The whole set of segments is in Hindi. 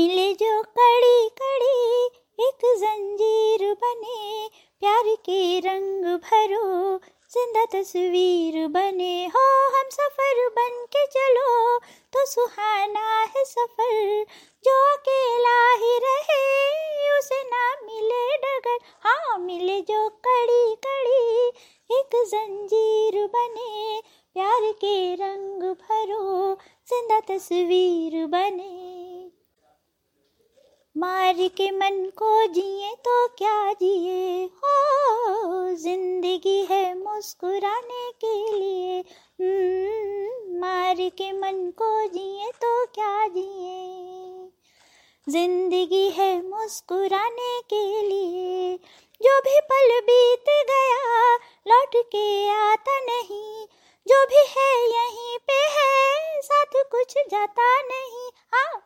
मिले जो कड़ी कड़ी, एक जंजीर बने, प्यार के रंग भरो, ज़िंदा तस्वीर बने। हो, हम सफ़र बन के चलो तो सुहाना है सफ़र, जो अकेला ही रहे, उसे ना मिले डगर। हाँ मिले जो कड़ी कड़ी, एक जंजीर बने, प्यार के रंग भरो, ज़िंदा तस्वीर बने। मार के मन को जिए तो क्या जिए? हो ज़िंदगी है मुस्कुराने के लिए। हम्म, मार के मन को जिए तो क्या जिए? ज़िंदगी है मुस्कुराने के लिए। जो भी पल बीत गया लौट के आता नहीं। जो भी है यहीं पे है साथ कुछ जाता नहीं।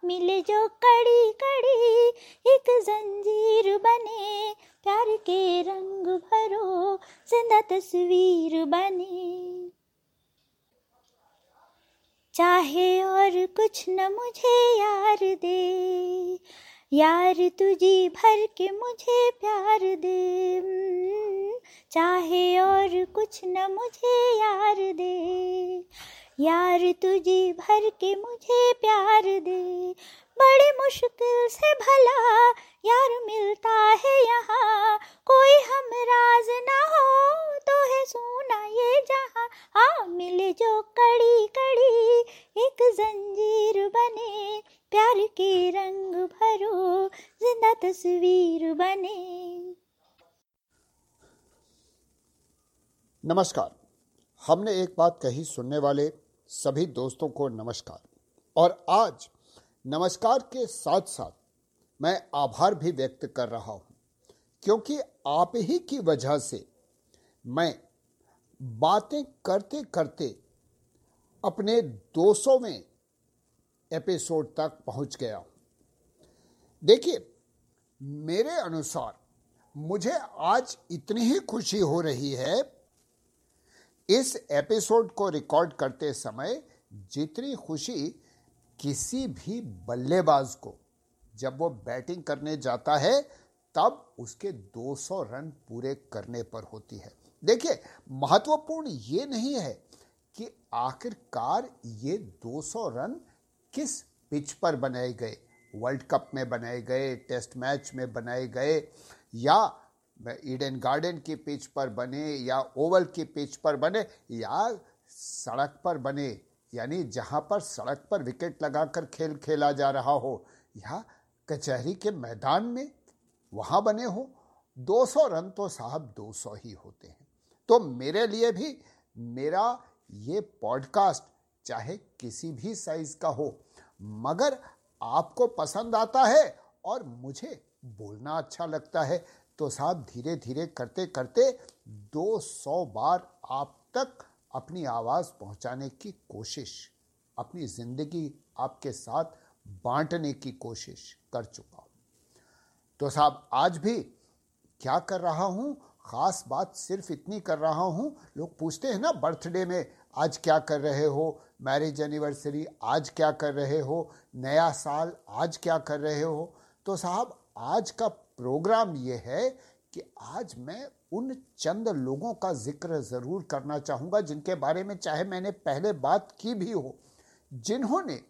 मिले जो कड़ी कड़ी, एक जंजीर बने। प्यार के रंग भरो, ज़िंदा तस्वीर बने। चाहे और कुछ न मुझे यार दे, यार तुझी भर के मुझे प्यार दे। चाहे और कुछ न मुझे यार दे यार तुझे भर के मुझे प्यार दे। बड़ी मुश्किल से भला यार मिलता है यहाँ। कोई हम राज ना हो तो है सोना ये जहाँ। हाँ मिले जो कड़ी कड़ी, एक जंजीर बने। प्यार के रंग भरो, ज़िंदा तस्वीर बने। नमस्कार। हमने एक बात कही सुनने वाले सभी दोस्तों को नमस्कार। और आज नमस्कार के साथ साथ मैं आभार भी व्यक्त कर रहा हूँ, क्योंकि आप ही की वजह से मैं बातें करते करते अपने 200वें एपिसोड तक पहुँच गया हूँ। देखिए, मेरे अनुसार मुझे आज इतनी ही खुशी हो रही है इस एपिसोड को रिकॉर्ड करते समय जितनी खुशी किसी भी बल्लेबाज को, जब वो बैटिंग करने जाता है, तब उसके 200 रन पूरे करने पर होती है। देखिए, महत्वपूर्ण ये नहीं है कि आखिरकार ये 200 रन किस पिच पर बनाए गए, वर्ल्ड कप में बनाए गए, टेस्ट मैच में बनाए गए, या ईडन गार्डन के पिच पर बने या ओवल के पिच पर बने या सड़क पर बने, यानी जहाँ पर सड़क पर विकेट लगाकर खेल खेला जा रहा हो, या कचहरी के मैदान में वहाँ बने हो 200 रन तो साहब 200 ही होते हैं। तो मेरे लिए भी मेरा ये पॉडकास्ट चाहे किसी भी साइज़ का हो, मगर आपको पसंद आता है और मुझे बोलना अच्छा लगता है तो साहब धीरे धीरे करते करते 200 बार आप तक अपनी आवाज़ पहुँचाने की कोशिश, अपनी ज़िंदगी आपके साथ बांटने की कोशिश कर चुका हूँ। तो साहब आज भी क्या कर रहा हूँ? खास बात सिर्फ़ इतनी कर रहा हूँ, लोग पूछते हैं ना, बर्थडे में आज क्या कर रहे हो? मैरिज एनिवर्सरी आज क्या कर रहे हो? नया साल आज क्या कर रहे हो? तो साहब आज का प्रोग्राम ये है कि आज मैं उन चंद लोगों का ज़िक्र ज़रूर करना चाहूँगा, जिनके बारे में चाहे मैंने पहले बात की भी हो, जिन्होंने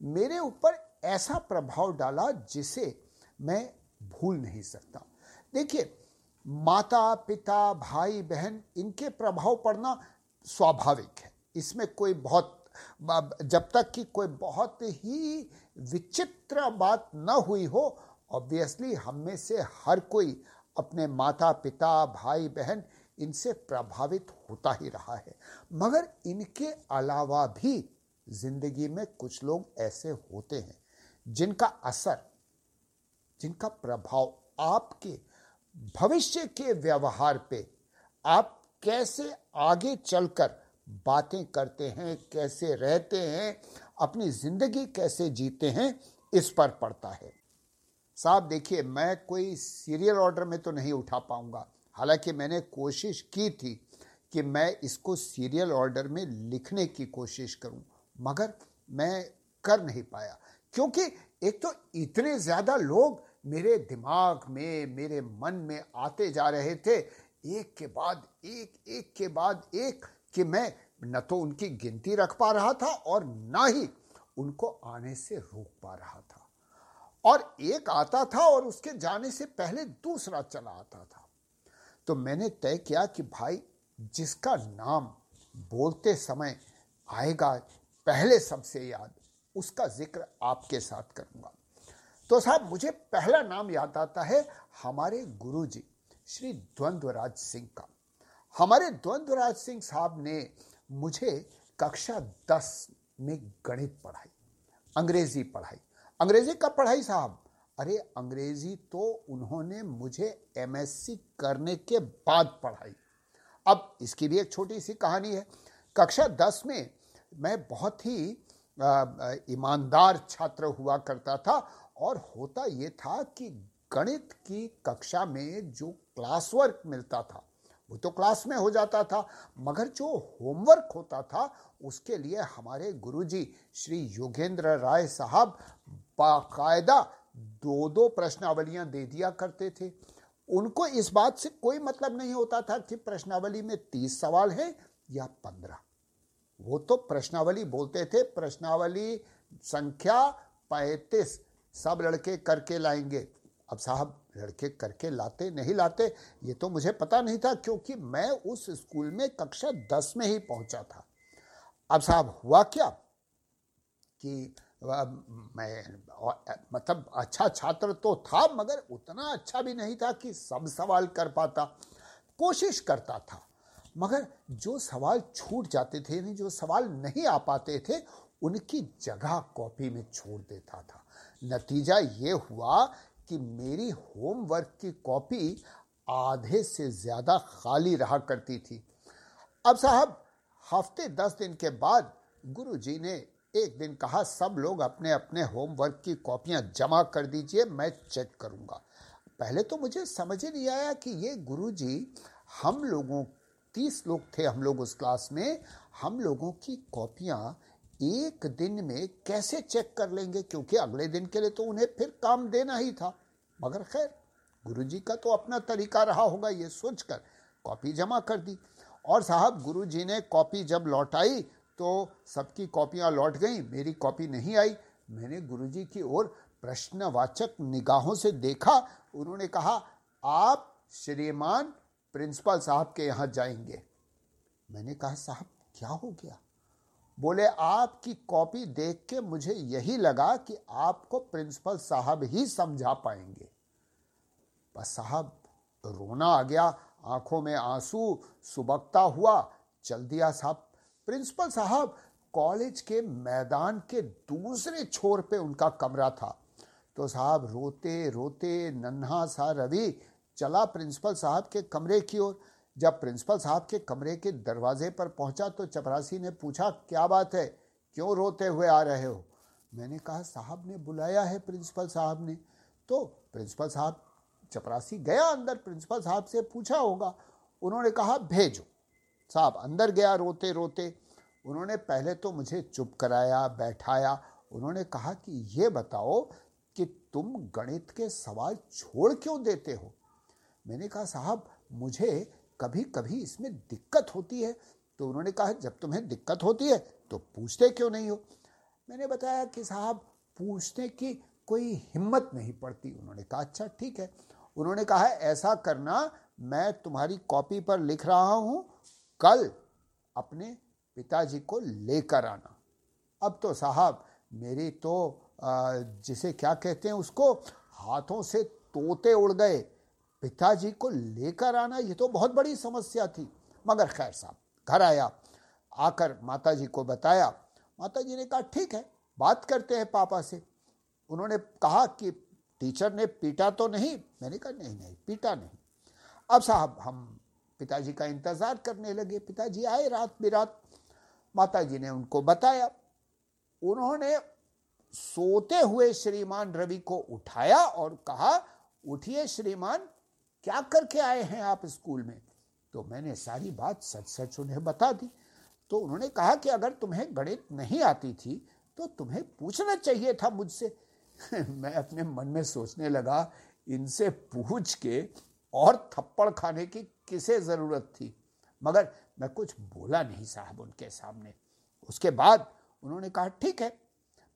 मेरे ऊपर ऐसा प्रभाव डाला जिसे मैं भूल नहीं सकता। देखिए माता पिता भाई बहन इनके प्रभाव पड़ना स्वाभाविक है। इसमें कोई बहुत, जब तक कि कोई बहुत ही विचित्र बात न हुई हो ऑब्वियसली हम में से हर कोई अपने माता पिता भाई बहन इनसे प्रभावित होता ही रहा है। मगर इनके अलावा भी ज़िंदगी में कुछ लोग ऐसे होते हैं जिनका असर, जिनका प्रभाव आपके भविष्य के व्यवहार पे, आप कैसे आगे चलकर बातें करते हैं, कैसे रहते हैं, अपनी ज़िंदगी कैसे जीते हैं, इस पर पड़ता है। साहब, देखिए, मैं कोई सीरियल ऑर्डर में तो नहीं उठा पाऊँगा। हालाँकि मैंने कोशिश की थी कि मैं इसको सीरियल ऑर्डर में लिखने की कोशिश करूँ, मगर मैं कर नहीं पाया। क्योंकि एक तो इतने ज़्यादा लोग मेरे दिमाग में, मेरे मन में आते जा रहे थे, एक के बाद एक एक के बाद एक, कि मैं न तो उनकी गिनती रख पा रहा था और ना ही उनको आने से रोक पा रहा था। और एक आता था और उसके जाने से पहले दूसरा चला आता था। तो मैंने तय किया कि भाई, जिसका नाम बोलते समय आएगा, पहले सबसे याद, उसका ज़िक्र आपके साथ करूँगा। तो साहब, मुझे पहला नाम याद आता है हमारे गुरुजी, श्री द्वंद्वराज सिंह का। हमारे द्वंद्वराज सिंह साहब ने मुझे कक्षा दस में गणित पढ़ाई, अंग्रेज़ी पढ़ाई अंग्रेज़ी कब पढ़ाई साहब? अरे, अंग्रेज़ी तो उन्होंने मुझे एमएससी करने के बाद पढ़ाई। अब इसकी भी एक छोटी सी कहानी है। कक्षा दस में मैं बहुत ही ईमानदार छात्र हुआ करता था और होता ये था कि गणित की कक्षा में जो क्लास वर्क मिलता था, वो तो क्लास में हो जाता था, मगर जो होमवर्क होता था, उसके लिए हमारे गुरुजी श्री योगेंद्र राय साहब बाकायदा दो दो प्रश्नावलियाँ दे दिया करते थे। उनको इस बात से कोई मतलब नहीं होता था कि प्रश्नावली में तीस सवाल है या पंद्रह। वो तो प्रश्नावली बोलते थे, प्रश्नावली संख्या पैतीस, सब लड़के करके लाएँगे। अब साहब, लड़के करके लाते, नहीं लाते, ये तो मुझे पता नहीं था क्योंकि मैं उस स्कूल में कक्षा दस में ही पहुँचा था। अब साहब, हुआ क्या कि मैं मतलब अच्छा छात्र तो था, मगर उतना अच्छा भी नहीं था कि सब सवाल कर पाता, कोशिश करता था। मगर जो सवाल छूट जाते थे यानी जो सवाल नहीं आ पाते थे, उनकी जगह कॉपी में छोड़ देता था। नतीजा ये हुआ कि मेरी होमवर्क की कॉपी आधे से ज़्यादा खाली रहा करती थी। अब साहब, हफ़्ते दस दिन के बाद गुरु जी ने एक दिन कहा, सब लोग अपने अपने होमवर्क की कॉपियाँ जमा कर दीजिए, मैं चेक करूँगा। पहले तो मुझे समझ ही नहीं आया कि ये गुरु जी हम लोगों, तीस लोग थे हम लोग उस क्लास में, हम लोगों की कॉपियाँ एक दिन में कैसे चेक कर लेंगे? क्योंकि अगले दिन के लिए तो उन्हें फिर काम देना ही था। मगर खैर, गुरुजी का तो अपना तरीका रहा होगा, ये सोचकर कॉपी जमा कर दी। और साहब, गुरुजी ने कॉपी जब लौटाई तो सबकी कॉपियाँ लौट गई, मेरी कॉपी नहीं आई। मैंने गुरुजी की ओर प्रश्नवाचक निगाहों से देखा। उन्होंने कहा, आप श्रीमान प्रिंसिपल साहब के यहाँ जाएँगे। मैंने कहा, साहब, क्या हो गया? बोले, आपकी कॉपी देख के मुझे यही लगा कि आपको प्रिंसिपल साहब ही समझा पाएँगे। बस साहब, रोना आ गया, आँखों में आँसू सुबकता हुआ, चल दिया साहब प्रिंसिपल साहब, कॉलेज के मैदान के दूसरे छोर पे उनका कमरा था। तो साहब रोते रोते नन्हा सा रवि चला प्रिंसिपल साहब के कमरे की ओर। जब प्रिंसिपल साहब के कमरे के दरवाजे पर पहुँचा तो चपरासी ने पूछा, क्या बात है? क्यों रोते हुए आ रहे हो? मैंने कहा, साहब ने बुलाया है प्रिंसिपल साहब ने। तो प्रिंसिपल साहब, चपरासी गया अंदर, प्रिंसिपल साहब से पूछा होगा। उन्होंने कहा, भेजो। साहब, अंदर गया रोते रोते उन्होंने पहले तो मुझे चुप कराया, बैठाया। उन्होंने कहा कि ये बताओ कि तुम गणित के सवाल छोड़ क्यों देते हो? मैंने कहा, साहब, मुझे कभी कभी इसमें दिक्कत होती है। तो उन्होंने कहा, जब तुम्हें दिक्कत होती है तो पूछते क्यों नहीं हो? मैंने बताया कि, साहब पूछने की कोई हिम्मत नहीं पड़ती। उन्होंने कहा अच्छा ठीक है। उन्होंने कहा, ऐसा करना, मैं तुम्हारी कॉपी पर लिख रहा हूँ कल अपने पिताजी को लेकर आना। अब तो साहब, मेरी तो जिसे क्या कहते हैं उसको, हाथों से तोते उड़ गए। पिताजी को लेकर आना, ये तो बहुत बड़ी समस्या थी। मगर खैर साहब, घर आया, आकर माताजी को बताया। माताजी ने कहा, ठीक है, बात करते हैं पापा से। उन्होंने कहा कि, टीचर ने पीटा तो नहीं? मैंने कहा, नहीं नहीं, पीटा नहीं। अब साहब, हम पिताजी का इंतज़ार करने लगे। पिताजी आए रात बिरात। माता जी ने उनको बताया। उन्होंने सोते हुए श्रीमान रवि को उठाया और कहा, उठिए श्रीमान, क्या करके आए हैं आप स्कूल में? तो मैंने सारी बात सच सच उन्हें बता दी। तो उन्होंने कहा कि अगर तुम्हें गणित नहीं आती थी तो तुम्हें पूछना चाहिए था मुझसे। मैं अपने मन में सोचने लगा, इनसे पूछ के और थप्पड़ खाने की किसे ज़रूरत थी? मगर मैं कुछ बोला नहीं साहब उनके सामने। उसके बाद उन्होंने कहा, ठीक है,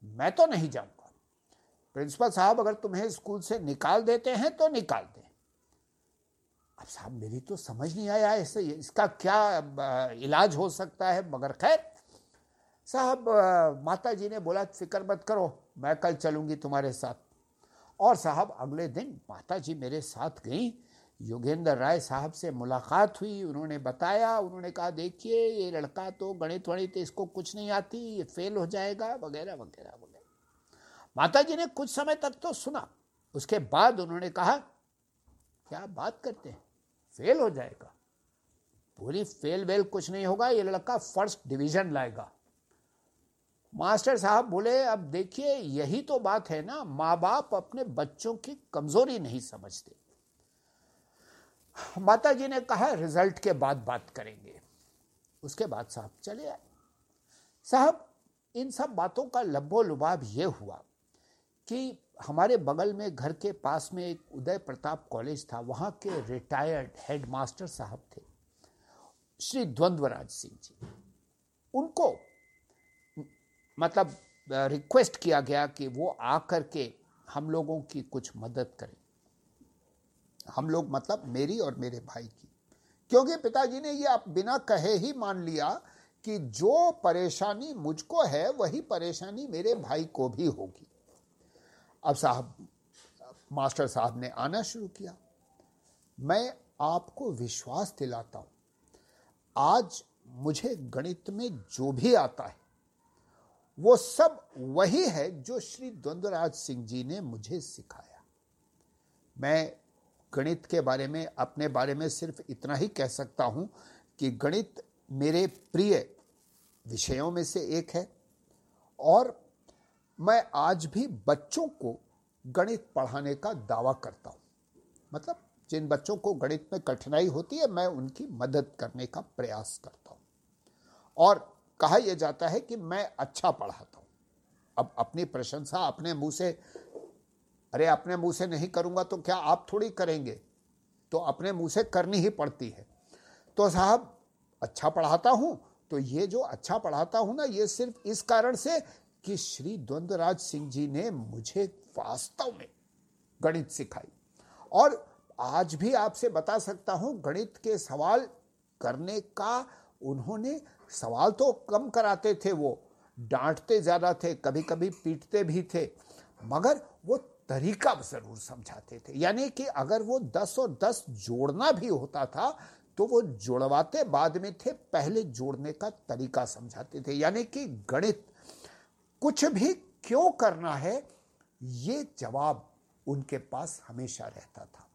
मैं तो नहीं जाऊँगा। प्रिंसिपल साहब अगर तुम्हें स्कूल से निकाल देते हैं तो निकाल दें। अब साहब, मेरी तो समझ नहीं आया ऐसे, इसका क्या इलाज हो सकता है? मगर खैर, साहब माता जी ने बोला, फ़िक्र मत करो, मैं कल चलूँगी तुम्हारे साथ। और साहब, अगले दिन माता जी मेरे साथ गई योगेंद्र राय साहब से मुलाकात हुई, उन्होंने बताया, उन्होंने कहा, देखिए, ये लड़का तो गणित, वणित, इसको कुछ नहीं आती, ये फेल हो जाएगा, वगैरह वगैरह वगैरह। माता जी ने कुछ समय तक तो सुना। उसके बाद उन्होंने कहा, क्या बात करते हैं? फेल हो जाएगा। पूरी फेल वेल कुछ नहीं होगा, ये लड़का फ़र्स्ट डिवीज़न लाएगा। मास्टर साहब बोले, अब देखिए, यही तो बात है ना, माँ बाप अपने बच्चों की कमज़ोरी नहीं समझते। माता जी ने कहा, रिज़ल्ट के बाद बात करेंगे. उसके बाद साहब चले आए। साहब, इन सब बातों का लब्बो लुबाब ये हुआ कि हमारे बगल में घर के पास में एक उदय प्रताप कॉलेज था, वहाँ के रिटायर्ड हेड मास्टर साहब थे, श्री द्वंद्वराज सिंह जी। उनको मतलब रिक्वेस्ट किया गया कि वो आकर के हम लोगों की कुछ मदद करें। हम लोग मतलब मेरी और मेरे भाई की। क्योंकि पिताजी ने ये आप बिना कहे ही मान लिया कि जो परेशानी मुझको है, वही परेशानी मेरे भाई को भी होगी। अब साहब, मास्टर साहब ने आना शुरू किया। मैं आपको विश्वास दिलाता हूँ, आज मुझे गणित में जो भी आता है, वो सब वही है जो श्री द्वंद्वराज सिंह जी ने मुझे सिखाया। मैं गणित के बारे में, अपने बारे में सिर्फ़ इतना ही कह सकता हूँ कि गणित मेरे प्रिय विषयों में से एक है। और मैं आज भी बच्चों को गणित पढ़ाने का दावा करता हूँ। मतलब जिन बच्चों को गणित में कठिनाई होती है, मैं उनकी मदद करने का प्रयास करता हूँ। और कहा यह जाता है कि मैं अच्छा पढ़ाता हूँ। अब अपनी प्रशंसा अपने मुँह से अरे, अपने मुँह से नहीं करूँगा तो क्या आप थोड़ी करेंगे? तो अपने मुँह से करनी ही पड़ती है। तो साहब अच्छा पढ़ाता हूँ? तो ये जो अच्छा पढ़ाता हूँ ना, ये सिर्फ़ इस कारण से कि श्री द्वंद्वराज सिंह जी ने मुझे वास्तव में गणित सिखाई। और आज भी आपसे बता सकता हूँ, गणित के सवाल करने का उन्होंने सवाल तो कम कराते थे वो, डांटते ज़्यादा थे कभी कभी पीटते भी थे, मगर वो तरीका ज़रूर समझाते थे। यानी कि अगर वो दस और दस जोड़ना भी होता था तो वो जोड़वाते बाद में थे, पहले जोड़ने का तरीका समझाते थे। यानी कि गणित, कुछ भी क्यों करना है, ये जवाब उनके पास हमेशा रहता था।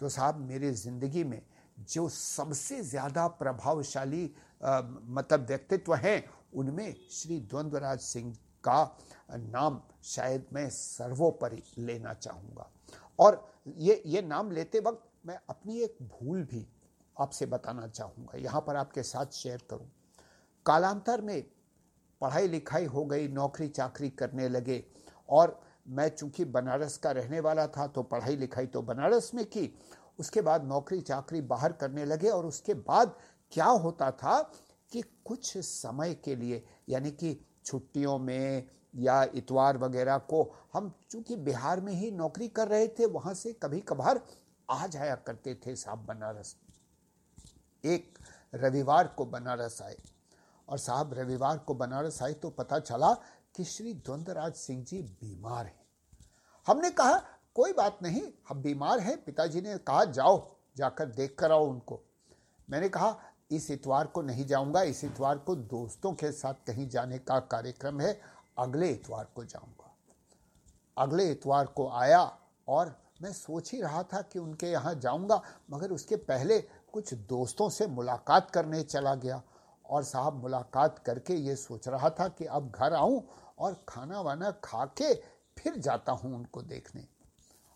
तो साहब, मेरे ज़िंदगी में जो सबसे ज़्यादा प्रभावशाली मतलब व्यक्तित्व हैं, उनमें श्री द्वंद्वराज सिंह का नाम शायद मैं सर्वोपरि लेना चाहूँगा। और ये ये नाम लेते वक्त मैं अपनी एक भूल भी आपसे बताना चाहूँगा। यहाँ पर आपके साथ शेयर करूँ। कालांतर में पढ़ाई लिखाई हो गई, नौकरी चाकरी करने लगे और मैं चूँकि बनारस का रहने वाला था तो पढ़ाई लिखाई तो बनारस में की, उसके बाद नौकरी चाकरी बाहर करने लगे और उसके बाद क्या होता था कि कुछ समय के लिए, यानी कि छुट्टियों में या इतवार वगैरह को, हम चूँकि बिहार में ही नौकरी कर रहे थे, वहाँ से कभी कभार आ जाया करते थे साहब बनारस। एक रविवार को बनारस आए। और साहब, रविवार को बनारस आए तो पता चला कि श्री द्वंद्वराज सिंह जी बीमार हैं। हमने कहा, कोई बात नहीं, हम बीमार हैं, पिताजी ने कहा, जाओ, जाकर देख कर आओ उनको। मैंने कहा इस इतवार को नहीं जाऊँगा, इस इतवार को दोस्तों के साथ कहीं जाने का कार्यक्रम है, अगले इतवार को जाऊँगा। अगले इतवार को आया और मैं सोच ही रहा था कि उनके यहाँ जाऊँगा, मगर उसके पहले कुछ दोस्तों से मुलाकात करने चला गया और साहब मुलाकात करके ये सोच रहा था कि अब घर आऊँ और खाना वाना खा के फिर जाता हूँ उनको देखने।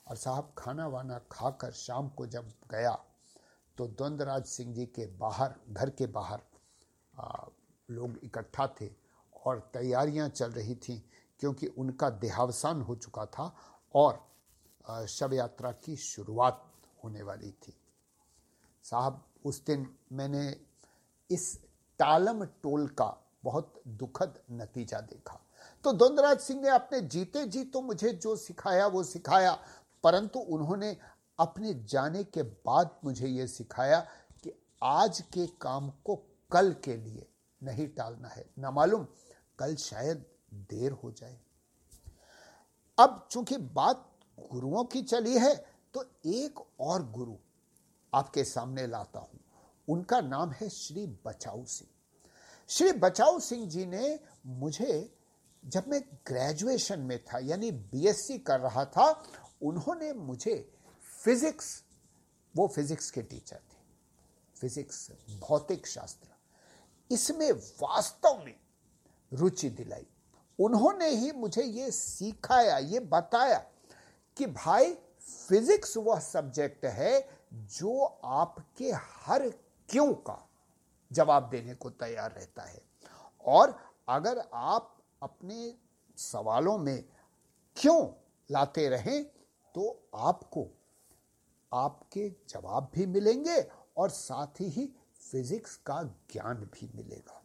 और साहब खाना वाना खाकर शाम को जब गया तो द्वंद्वराज सिंह जी के बाहर घर के बाहर आ, लोग इकट्ठा थे और तैयारियाँ चल रही थीं क्योंकि उनका देहावसान हो चुका था और शव यात्रा की शुरुआत होने वाली थी। साहब उस दिन मैंने इस टालम टोल का बहुत दुखद नतीजा देखा। तो द्वंदराज सिंह ने अपने जीते जी तो मुझे जो सिखाया वो सिखाया परंतु उन्होंने अपने जाने के बाद मुझे ये सिखाया कि आज के काम को कल के लिए नहीं टालना है। ना मालूम, कल शायद देर हो जाए। अब चूँकि बात गुरुओं की चली है तो एक और गुरु आपके सामने लाता हूँ। उनका नाम है श्री बचाऊ सिंह। श्री बचाऊ सिंह जी ने मुझे, जब मैं ग्रेजुएशन में था, यानी बीएससी कर रहा था, उन्होंने मुझे फिजिक्स, वो फिजिक्स के टीचर थे। फिजिक्स भौतिक शास्त्र। इसमें वास्तव में रुचि दिलाई। उन्होंने ही मुझे ये सिखाया, ये बताया कि भाई, फिजिक्स वह सब्जेक्ट है जो आपके हर क्यों का जवाब देने को तैयार रहता है। और अगर आप अपने सवालों में क्यों लाते रहें तो आपको आपके जवाब भी मिलेंगे और साथ ही फिजिक्स का ज्ञान भी मिलेगा।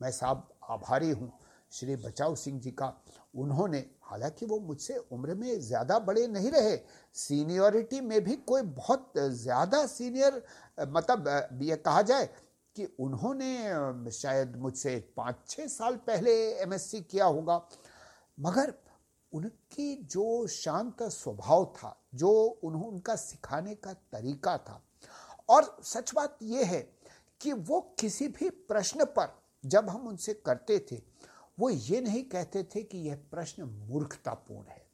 मैं साहब आभारी हूँ। श्री बचाव सिंह जी का उन्होंने, हालाँकि वो मुझसे उम्र में ज़्यादा बड़े नहीं रहे, सीनियरिटी में भी कोई बहुत ज़्यादा सीनियर मतलब ये कहा जाए कि उन्होंने शायद मुझसे पाँच छः साल पहले एमएससी किया होगा, मगर उनकी जो शांत स्वभाव था जो उन्हों, उनका सिखाने का तरीका था। और सच बात यह है कि वो किसी भी प्रश्न पर जब हम उनसे करते थे, वो ये नहीं कहते थे कि यह प्रश्न मूर्खतापूर्ण है।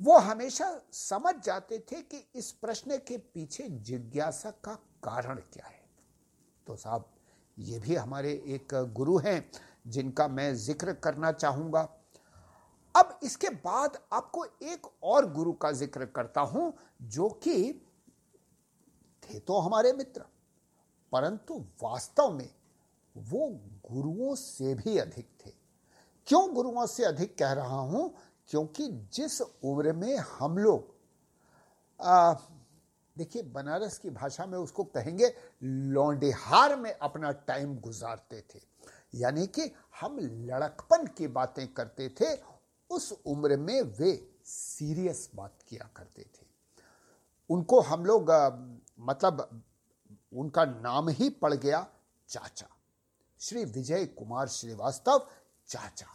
वो हमेशा समझ जाते थे कि इस प्रश्न के पीछे जिज्ञासा का कारण क्या है। तो साहब, ये भी हमारे एक गुरु हैं जिनका मैं ज़िक्र करना चाहूँगा। अब इसके बाद आपको एक और गुरु का ज़िक्र करता हूँ, जो कि थे तो हमारे मित्र, परंतु वास्तव में वो गुरुओं से भी अधिक थे। क्यों गुरुओं से अधिक कह रहा हूँ? क्योंकि जिस उम्र में हम लोग देखिए, बनारस की भाषा में उसको कहेंगे लौंडेहार में अपना टाइम गुजारते थे। यानी कि हम लड़कपन की बातें करते थे उस उम्र में वे सीरियस बात किया करते थे। उनको हम लोग मतलब उनका नाम ही पड़ गया चाचा, श्री विजय कुमार श्रीवास्तव चाचा।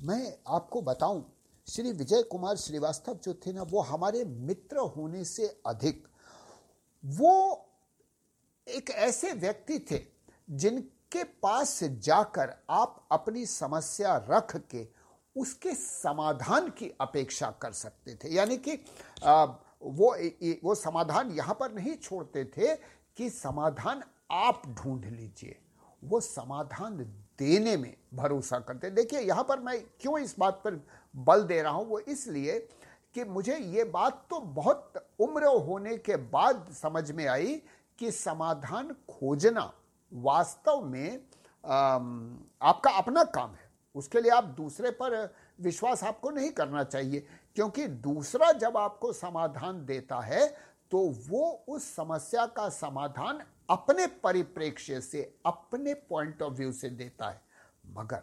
मैं आपको बताऊँ, श्री विजय कुमार श्रीवास्तव जो थे ना, वो हमारे मित्र होने से अधिक, वो एक ऐसे व्यक्ति थे जिनके पास जाकर आप अपनी समस्या रख के उसके समाधान की अपेक्षा कर सकते थे। यानी कि वो वो समाधान यहाँ पर नहीं छोड़ते थे कि समाधान आप ढूंढ लीजिए। वो समाधान देने में भरोसा करते। देखिए, यहाँ पर मैं क्यों इस बात पर बल दे रहा हूँ? वो इसलिए कि मुझे ये बात तो बहुत उम्र होने के बाद समझ में आई कि समाधान खोजना वास्तव में आपका अपना काम है। उसके लिए आप दूसरे पर विश्वास आपको नहीं करना चाहिए। क्योंकि दूसरा जब आपको समाधान देता है तो वो उस समस्या का समाधान अपने परिप्रेक्ष्य से, अपने पॉइंट ऑफ़ व्यू से देता है। मगर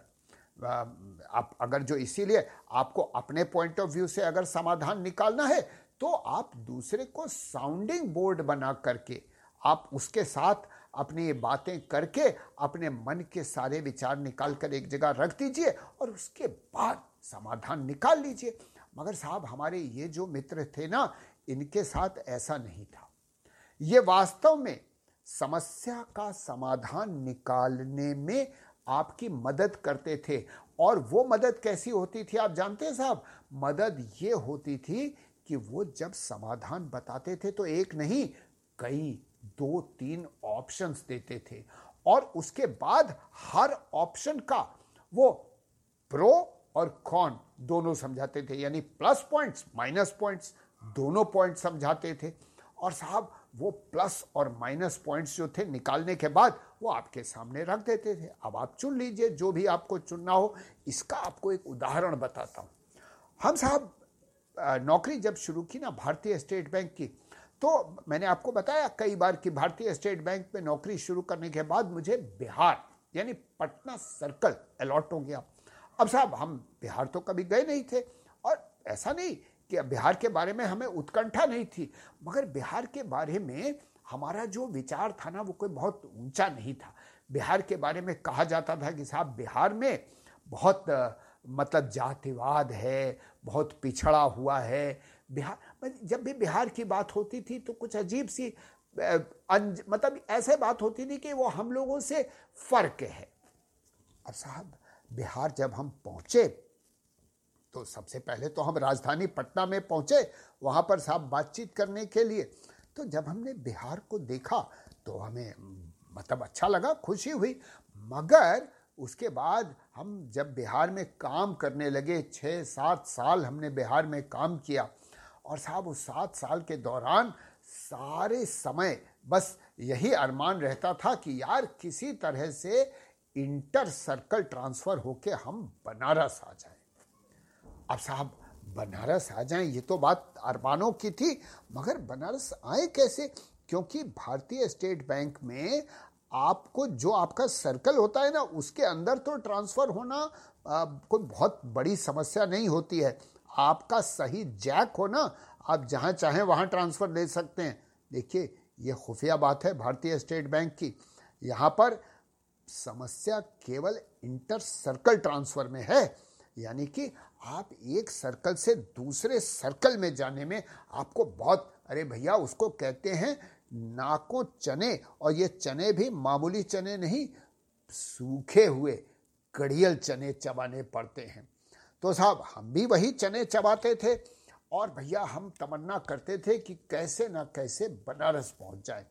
आप अगर जो इसीलिए आपको अपने पॉइंट ऑफ़ व्यू से अगर समाधान निकालना है तो आप दूसरे को साउंडिंग बोर्ड बना करके आप उसके साथ अपनी ये बातें करके अपने मन के सारे विचार निकाल कर एक जगह रख दीजिए और उसके बाद समाधान निकाल लीजिए। मगर साहब, हमारे ये जो मित्र थे ना, इनके साथ ऐसा नहीं था। ये वास्तव में समस्या का समाधान निकालने में आपकी मदद करते थे। और वो मदद कैसी होती थी, आप जानते हैं साहब? मदद ये होती थी कि वो जब समाधान बताते थे तो एक नहीं, कई दो तीन ऑप्शंस देते थे। और उसके बाद हर ऑप्शन का वो प्रो और कॉन दोनों समझाते थे। यानी प्लस पॉइंट्स माइनस पॉइंट्स दोनों पॉइंट समझाते थे। और साहब, वो प्लस और माइनस पॉइंट्स जो थे निकालने के बाद वो आपके सामने रख देते थे। अब आप चुन लीजिए, जो भी आपको चुनना हो, इसका आपको एक उदाहरण बताता हूँ। हम साहब नौकरी जब शुरू की ना, भारतीय स्टेट बैंक की तो मैंने आपको बताया, कई बार कि भारतीय स्टेट बैंक में नौकरी शुरू करने के बाद मुझे बिहार, यानी पटना सर्कल अलॉट हो गया। अब साहब, हम बिहार तो कभी गए नहीं थे और ऐसा नहीं कि बिहार के बारे में हमें उत्कंठा नहीं थी, मगर बिहार के बारे में हमारा जो विचार था ना, वो कोई बहुत ऊँचा नहीं था। बिहार के बारे में कहा जाता था कि साहब, बिहार में बहुत मतलब जातिवाद है बहुत पिछड़ा हुआ है। बिहार जब भी बिहार की बात होती थी तो कुछ अजीब सी अंज, मतलब ऐसे बात होती थी कि वो हम लोगों से फ़र्क है। अब साहब बिहार जब हम पहुँचे तो सबसे पहले तो हम राजधानी पटना में पहुँचे वहाँ पर साहब बातचीत करने के लिए। तो जब हमने बिहार को देखा तो हमें मतलब अच्छा लगा खुशी हुई। मगर उसके बाद हम जब बिहार में काम करने लगे छः सात साल हमने बिहार में काम किया और साहब उस सात साल के दौरान सारे समय बस यही अरमान रहता था कि यार किसी तरह से इंटर सर्कल ट्रांसफ़र होके हम बनारस आ जाए। अब साहब, बनारस आ जाएँ, ये तो बात अरमानों की थी, मगर बनारस आए कैसे? क्योंकि भारतीय स्टेट बैंक में आपको जो आपका सर्कल होता है ना उसके अंदर तो ट्रांसफ़र होना आ, कोई बहुत बड़ी समस्या नहीं होती है। आपका सही जैक हो ना आप जहाँ चाहें वहाँ ट्रांसफ़र ले सकते हैं। देखिए ये खुफिया बात है भारतीय स्टेट बैंक की। यहाँ पर समस्या केवल इंटर सर्कल ट्रांसफ़र में है। यानी कि आप एक सर्कल से दूसरे सर्कल में जाने में आपको बहुत अरे भैया उसको कहते हैं नाको चने, और ये चने भी मामूली चने नहीं, सूखे हुए कड़ियल चने चबाने पड़ते हैं। तो साहब, हम भी वही चने चबाते थे, और भैया हम तमन्ना करते थे कि कैसे ना कैसे बनारस पहुँच जाए।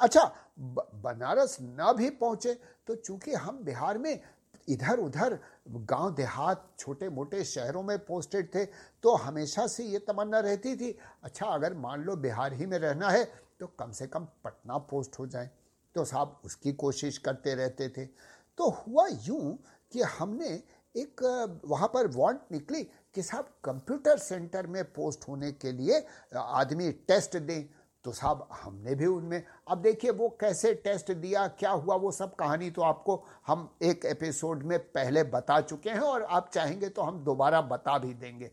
अच्छा बनारस ना भी पहुँचे तो चूँकि हम बिहार में इधर उधर गाँव देहात छोटे मोटे शहरों में पोस्टेड थे तो हमेशा से ये तमन्ना रहती थी अच्छा अगर मान लो बिहार ही में रहना है तो कम से कम पटना पोस्ट हो जाए। तो साहब उसकी कोशिश करते रहते थे। तो हुआ यूँ कि हमने एक, वहाँ पर वांट निकली कि साहब कंप्यूटर सेंटर में पोस्ट होने के लिए आदमी टेस्ट दें। तो साहब हमने भी उनमें, अब देखिए वो कैसे टेस्ट दिया, क्या हुआ, वो सब कहानी तो आपको हम एक एपिसोड में पहले बता चुके हैं और आप चाहेंगे तो हम दोबारा बता भी देंगे।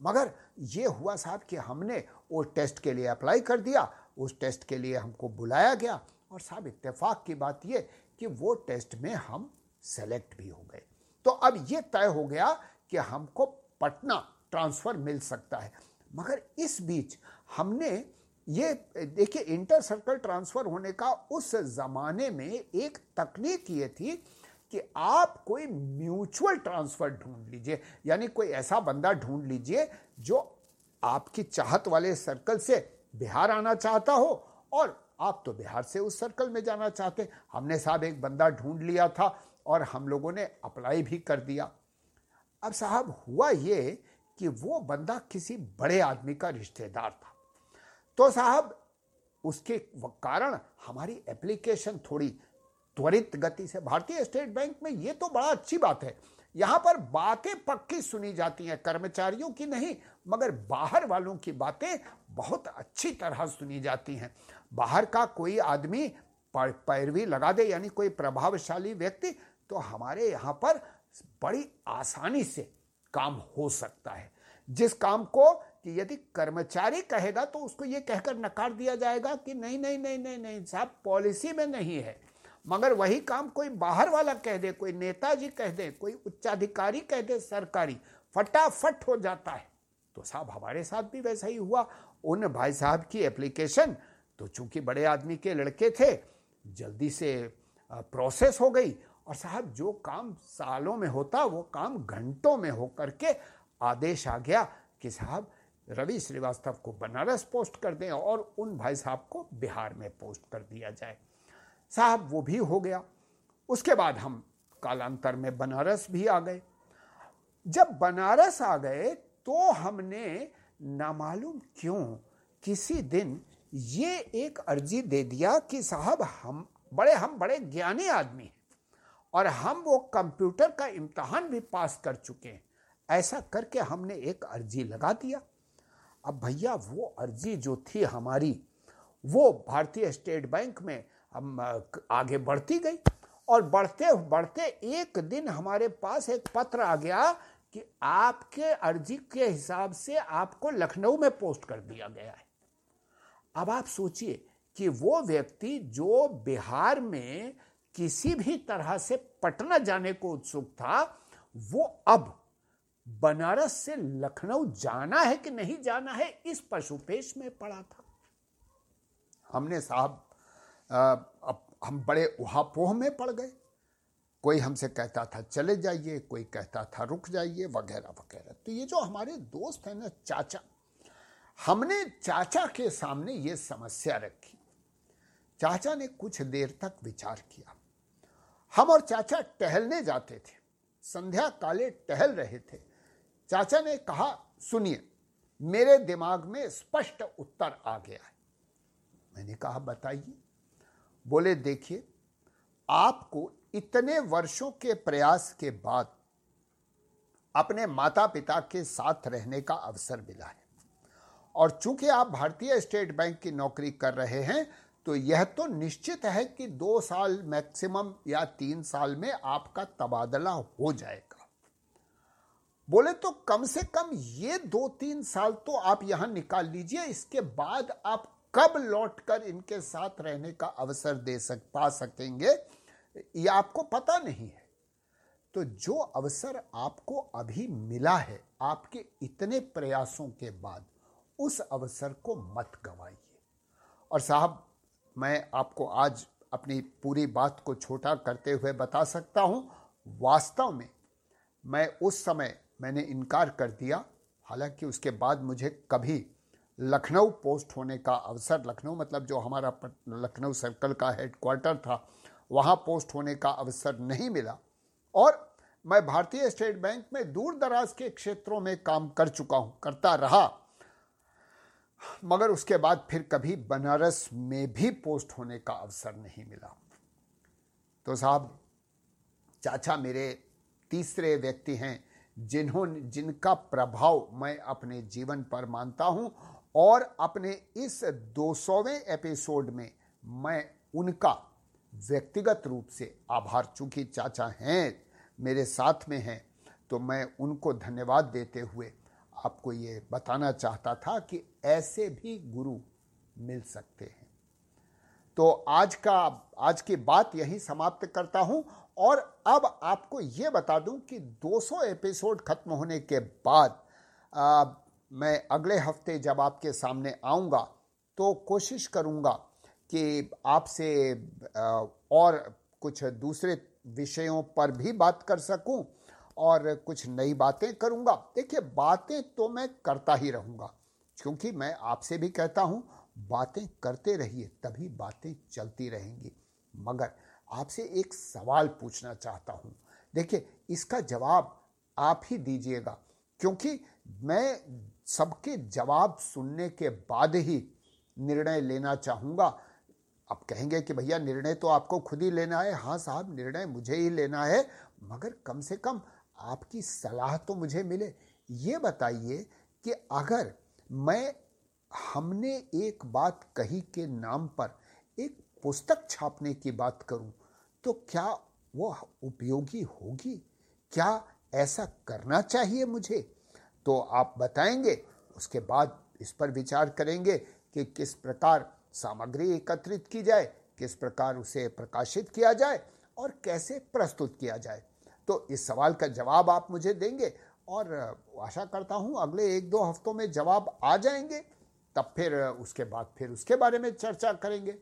मगर ये हुआ साहब कि हमने वो टेस्ट के लिए अप्लाई कर दिया उस टेस्ट के लिए हमको बुलाया गया और साहब, इत्तेफाक की बात ये कि वो टेस्ट में हम सेलेक्ट भी हो गए। तो अब ये तय हो गया कि हमको पटना ट्रांसफ़र मिल सकता है। मगर इस बीच हमने ये, देखिए, इंटर सर्कल ट्रांसफ़र होने का उस जमाने में एक तकनीक ये थी कि आप कोई म्यूचुअल ट्रांसफ़र ढूंढ लीजिए, यानी कोई ऐसा बंदा ढूंढ लीजिए जो आपकी चाहत वाले सर्कल से बिहार आना चाहता हो और आप तो बिहार से उस सर्कल में जाना चाहते हमने साहब एक बंदा ढूंढ लिया था और हम लोगों ने अप्लाई भी कर दिया। अब साहब हुआ ये कि वो बंदा किसी बड़े आदमी का रिश्तेदार था। तो साहब, उसके कारण हमारी एप्लीकेशन थोड़ी त्वरित गति से, भारतीय स्टेट बैंक में ये तो बड़ा अच्छी बात है। यहाँ पर बातें पक्की सुनी जाती हैं, कर्मचारियों की नहीं, मगर बाहर वालों की बातें बहुत अच्छी तरह सुनी जाती हैं। बाहर का कोई आदमी पैरवी लगा दे, यानी कोई प्रभावशाली व्यक्ति तो हमारे यहाँ पर बड़ी आसानी से काम हो सकता है। जिस काम को कि यदि कर्मचारी कहेगा तो उसको ये कहकर नकार दिया जाएगा कि नहीं नहीं नहीं नहीं नहीं, साहब, पॉलिसी में नहीं है। मगर वही काम कोई बाहर वाला कह दे, कोई नेताजी कह दे, कोई उच्चाधिकारी कह दे, सरकारी, फटाफट हो जाता है। तो साहब, हमारे साथ भी वैसा ही हुआ। उन भाई साहब की एप्लीकेशन तो चूँकि बड़े आदमी के लड़के थे, जल्दी से प्रोसेस हो गई। और साहब, जो काम सालों में होता, वो काम घंटों में होकर के आदेश आ गया कि साहब, रवि श्रीवास्तव को बनारस पोस्ट कर दें और उन भाई साहब को बिहार में पोस्ट कर दिया जाए। साहब, वो भी हो गया। उसके बाद हम कालांतर में बनारस भी आ गए। जब बनारस आ गए तो हमने नामालूम क्यों किसी दिन ये एक अर्जी दे दिया कि साहब, हम बड़े हम बड़े ज्ञानी आदमी हैं और हम वो कंप्यूटर का इम्तहान भी पास कर चुके हैं। ऐसा करके हमने एक अर्जी लगा दिया। अब भैया, वो अर्जी जो थी हमारी, वो भारतीय स्टेट बैंक में हम आगे बढ़ती गई और बढ़ते बढ़ते एक दिन हमारे पास एक पत्र आ गया कि आपके अर्जी के हिसाब से आपको लखनऊ में पोस्ट कर दिया गया है। अब आप सोचिए कि वो व्यक्ति जो बिहार में किसी भी तरह से पटना जाने को उत्सुक था, वो अब बनारस से लखनऊ जाना है कि नहीं जाना है, इस पशुपेश में पड़ा था। हमने साहब अब हम बड़े उहापोह में पड़ गए। कोई हमसे कहता था, चले जाइए, कोई कहता था, रुक जाइए, वगैरह वगैरह। तो ये जो हमारे दोस्त हैं ना, चाचा, हमने चाचा के सामने ये समस्या रखी। चाचा ने कुछ देर तक विचार किया। हम और चाचा टहलने जाते थे। संध्या काले टहल रहे थे। चाचा ने कहा, सुनिए, मेरे दिमाग में स्पष्ट उत्तर आ गया है। मैंने कहा, बताइए। बोले, देखिए, आपको इतने वर्षों के प्रयास के बाद अपने माता पिता के साथ रहने का अवसर मिला है। और चूँकि आप भारतीय स्टेट बैंक की नौकरी कर रहे हैं तो यह तो निश्चित है कि दो साल मैक्सिमम या तीन साल में आपका तबादला हो जाएगा। बोले तो कम से कम ये दो तीन साल तो आप यहाँ निकाल लीजिए, इसके बाद आप कब लौटकर इनके साथ रहने का अवसर दे सक, पा सकेंगे, ये आपको पता नहीं है। तो जो अवसर आपको अभी मिला है, आपके इतने प्रयासों के बाद, उस अवसर को मत गवाइए। और साहब, मैं आपको आज अपनी पूरी बात को छोटा करते हुए बता सकता हूँ, वास्तव में मैं उस समय मैंने इनकार कर दिया, हालाँकि उसके बाद मुझे कभी लखनऊ पोस्ट होने का अवसर, लखनऊ मतलब जो हमारा लखनऊ सर्कल का हेडक्वार्टर था, वहाँ पोस्ट होने का अवसर नहीं मिला। और मैं भारतीय स्टेट बैंक में दूर दराज के क्षेत्रों में काम कर चुका हूँ, करता रहा। मगर उसके बाद फिर कभी बनारस में भी पोस्ट होने का अवसर नहीं मिला। तो साहब, चाचा मेरे तीसरे व्यक्ति हैं जिन्होंने जिनका प्रभाव मैं अपने जीवन पर मानता हूँ और अपने इस 200वें एपिसोड में मैं उनका व्यक्तिगत रूप से आभार, चूँकि चाचा हैं, मेरे साथ में हैं तो मैं उनको धन्यवाद देते हुए आपको ये बताना चाहता था कि ऐसे भी गुरु मिल सकते हैं। तो आज का, आज की बात यही समाप्त करता हूँ और अब आपको ये बता दूँ कि 200 एपिसोड खत्म होने के बाद मैं अगले हफ़्ते जब आपके सामने आऊँगा तो कोशिश करूँगा कि आपसे और कुछ दूसरे विषयों पर भी बात कर सकूँ और कुछ नई बातें करूँगा। देखिए, बातें तो मैं करता ही रहूँगा, क्योंकि मैं आपसे भी कहता हूँ, बातें करते रहिए, तभी बातें चलती रहेंगी। मगर आपसे एक सवाल पूछना चाहता हूँ। देखिए, इसका जवाब आप ही दीजिएगा, क्योंकि मैं सबके जवाब सुनने के बाद ही निर्णय लेना चाहूँगा। आप कहेंगे कि भैया, निर्णय तो आपको खुद ही लेना है। हाँ साहब, निर्णय मुझे ही लेना है, मगर कम से कम आपकी सलाह तो मुझे मिले। ये बताइए कि अगर मैं, हमने एक बात कही के नाम पर एक पुस्तक छापने की बात करूँ तो क्या वो उपयोगी होगी? क्या ऐसा करना चाहिए मुझे? तो आप बताएँगे, उसके बाद इस पर विचार करेंगे कि किस प्रकार सामग्री एकत्रित की जाए, किस प्रकार उसे प्रकाशित किया जाए और कैसे प्रस्तुत किया जाए। तो इस सवाल का जवाब आप मुझे देंगे और आशा करता हूँ अगले एक दो हफ्तों में जवाब आ जाएँगे, तब फिर उसके बाद फिर उसके बारे में चर्चा करेंगे।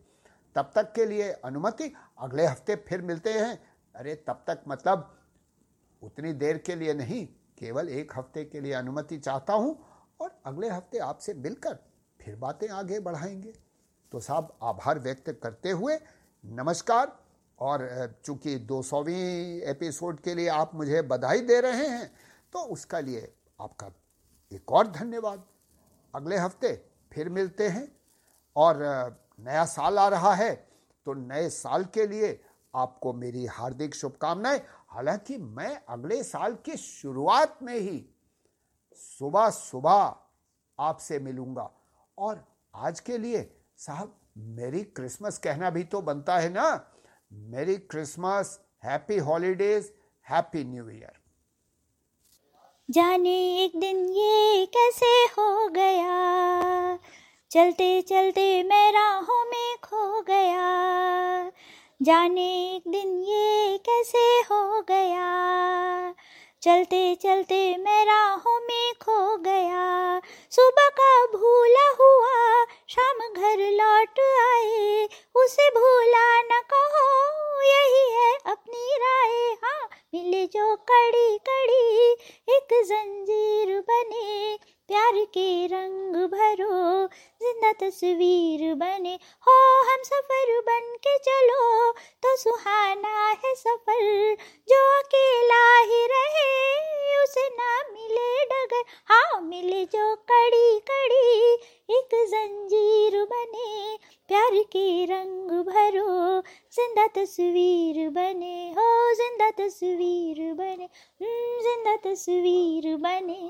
तब तक के लिए अनुमति, अगले हफ़्ते फिर मिलते हैं। अरे, तब तक मतलब उतनी देर के लिए नहीं केवल एक हफ़्ते के लिए अनुमति चाहता हूँ और अगले हफ़्ते आपसे मिलकर फिर बातें आगे बढ़ाएँगे। तो साहब, आभार व्यक्त करते हुए नमस्कार। और चूँकि दो सौवीं एपिसोड के लिए आप मुझे बधाई दे रहे हैं तो उसका लिए आपका एक और धन्यवाद। अगले हफ़्ते फिर मिलते हैं। और नया साल आ रहा है तो नए साल के लिए आपको मेरी हार्दिक शुभकामनाएँ हालाँकि मैं अगले साल की शुरुआत में ही सुबह सुबह आपसे मिलूँगा। और आज के लिए, साहब, मेरी क्रिसमस कहना भी तो बनता है ना? Merry Christmas, happy holidays, happy new year. जाने एक दिन ये कैसे हो गया? चलते चलते मैं राहों में खो गया। जाने एक दिन ये कैसे हो गया? चलते चलते मैं राहों में खो गया। सुबह का भूला हुआ, शाम घर लौट आए। उसे भूला न कहो, यही है अपनी राय। हाँ मिले जो कड़ी कड़ी, एक जंजीर बने। प्यार के रंग भरो ज़िंदा तस्वीर बने। हो हम सफ़र बन के चलो तो सुहाना है सफ़र। जो अकेला ही रहे उसे ना मिले डगर। हाँ मिले जो कड़ी कड़ी एक जंजीर बने। प्यार के रंग भरो ज़िंदा तस्वीर बने। हो ज़िंदा तस्वीर बने। हम्म, ज़िंदा तस्वीर बने।